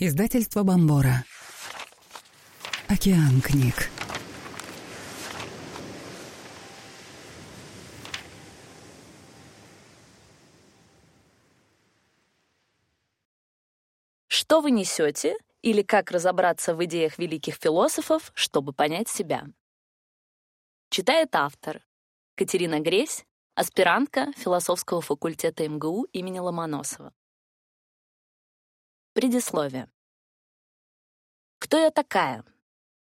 Издательство Бомбора. Океан книг. Что вы несете или как разобраться в идеях великих философов, чтобы понять себя? Читает автор Катерина Гресь, аспирантка философского факультета МГУ имени Ломоносова. Предисловие. Кто я такая?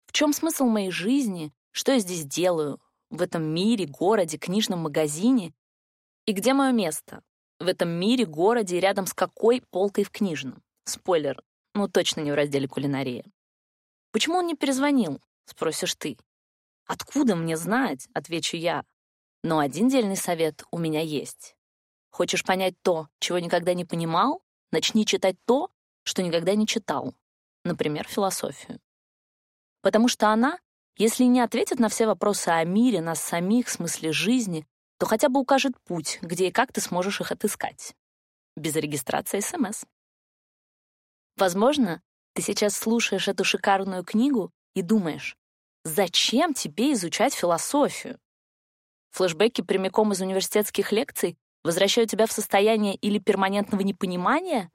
В чем смысл моей жизни? Что я здесь делаю? В этом мире, городе, книжном магазине? И где мое место? В этом мире, городе и рядом с какой полкой в книжном? Спойлер, ну точно не в разделе кулинария. Почему он не перезвонил? Спросишь ты. Откуда мне знать? Отвечу я. Но один дельный совет у меня есть. Хочешь понять то, чего никогда не понимал? Начни читать то, что никогда не читал, например, философию. Потому что она, если не ответит на все вопросы о мире, нас самих, смысле жизни, то хотя бы укажет путь, где и как ты сможешь их отыскать. Без регистрации СМС. Возможно, ты сейчас слушаешь эту шикарную книгу и думаешь, зачем тебе изучать философию? Флэшбэки прямиком из университетских лекций возвращают тебя в состояние или перманентного непонимания,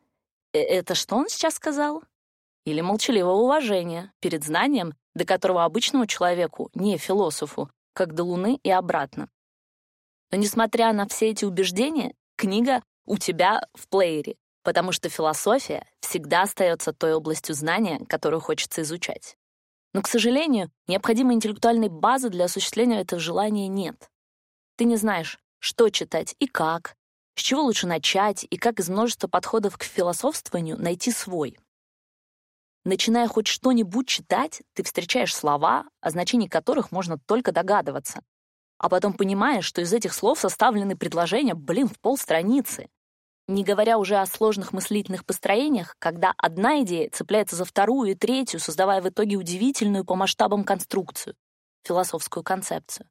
это что он сейчас сказал? Или молчаливого уважения перед знанием, до которого обычному человеку, не философу, как до Луны и обратно. Но несмотря на все эти убеждения, книга у тебя в плеере, потому что философия всегда остается той областью знания, которую хочется изучать. Но, к сожалению, необходимой интеллектуальной базы для осуществления этого желания нет. Ты не знаешь, что читать и как, с чего лучше начать и как из множества подходов к философствованию найти свой? Начиная хоть что-нибудь читать, ты встречаешь слова, о значении которых можно только догадываться. А потом понимаешь, что из этих слов составлены предложения, блин, в полстраницы. Не говоря уже о сложных мыслительных построениях, когда одна идея цепляется за вторую и третью, создавая в итоге удивительную по масштабам конструкцию, философскую концепцию.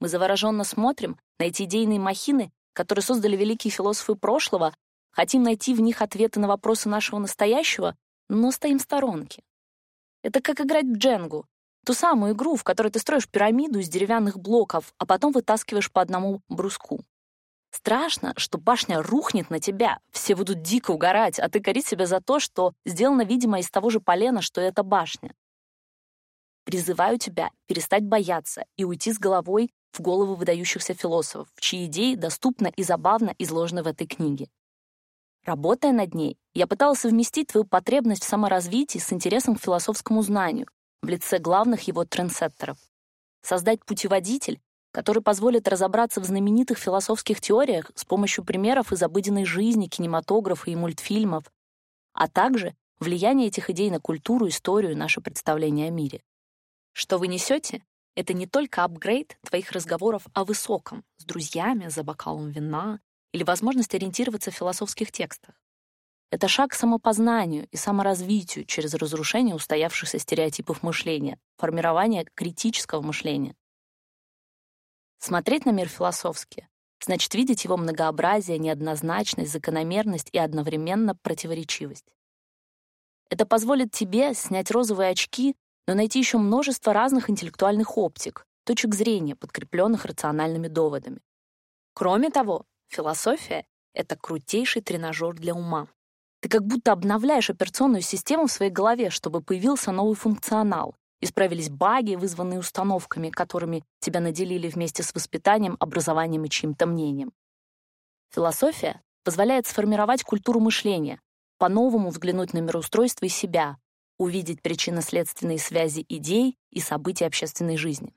Мы завороженно смотрим на эти идейные махины которые создали великие философы прошлого, хотим найти в них ответы на вопросы нашего настоящего, но стоим в сторонке. Это как играть в дженгу, ту самую игру, в которой ты строишь пирамиду из деревянных блоков, а потом вытаскиваешь по одному бруску. Страшно, что башня рухнет на тебя, все будут дико угорать, а ты корить себя за то, что сделано, видимо, из того же полена, что и эта башня. Призываю тебя перестать бояться и уйти с головой в головы выдающихся философов, чьи идеи доступно и забавно изложены в этой книге. Работая над ней, я пыталась совместить твою потребность в саморазвитии с интересом к философскому знанию в лице главных его трендсеттеров. Создать путеводитель, который позволит разобраться в знаменитых философских теориях с помощью примеров из обыденной жизни, кинематографа и мультфильмов, а также влияние этих идей на культуру, историю и наше представление о мире. Что вы несете? Это не только апгрейд твоих разговоров о высоком с друзьями за бокалом вина или возможность ориентироваться в философских текстах. Это шаг к самопознанию и саморазвитию через разрушение устоявшихся стереотипов мышления, формирование критического мышления. Смотреть на мир философски значит видеть его многообразие, неоднозначность, закономерность и одновременно противоречивость. Это позволит тебе снять розовые очки но найти еще множество разных интеллектуальных оптик, точек зрения, подкрепленных рациональными доводами. Кроме того, философия — это крутейший тренажер для ума. Ты как будто обновляешь операционную систему в своей голове, чтобы появился новый функционал, исправились баги, вызванные установками, которыми тебя наделили вместе с воспитанием, образованием и чьим-то мнением. Философия позволяет сформировать культуру мышления, по-новому взглянуть на мироустройство и себя, увидеть причинно-следственные связи идей и событий общественной жизни.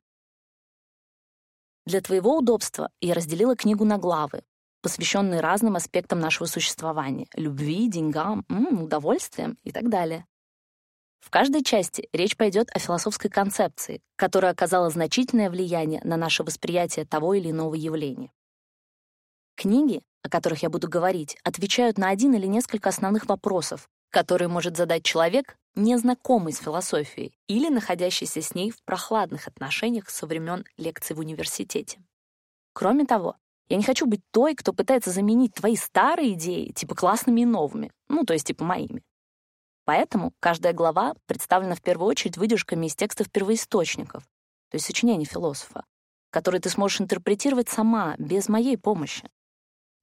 Для твоего удобства я разделила книгу на главы, посвященные разным аспектам нашего существования — любви, деньгам, удовольствиям и так далее. В каждой части речь пойдет о философской концепции, которая оказала значительное влияние на наше восприятие того или иного явления. Книги, о которых я буду говорить, отвечают на один или несколько основных вопросов, которые может задать человек, незнакомый с философией или находящийся с ней в прохладных отношениях со времен лекций в университете. Кроме того, я не хочу быть той, кто пытается заменить твои старые идеи типа классными и новыми, ну, то есть типа моими. Поэтому каждая глава представлена в первую очередь выдержками из текстов первоисточников, то есть сочинений философа, которые ты сможешь интерпретировать сама, без моей помощи.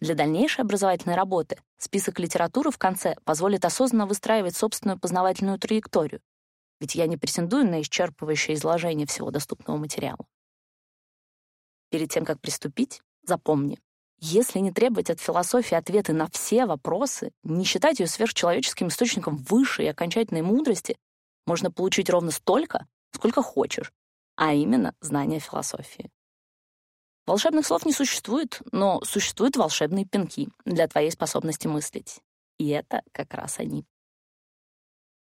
Для дальнейшей образовательной работы список литературы в конце позволит осознанно выстраивать собственную познавательную траекторию, ведь я не претендую на исчерпывающее изложение всего доступного материала. Перед тем, как приступить, запомни, если не требовать от философии ответы на все вопросы, не считать ее сверхчеловеческим источником высшей и окончательной мудрости, можно получить ровно столько, сколько хочешь, а именно знания философии. Волшебных слов не существует, но существуют волшебные пинки для твоей способности мыслить. И это как раз они.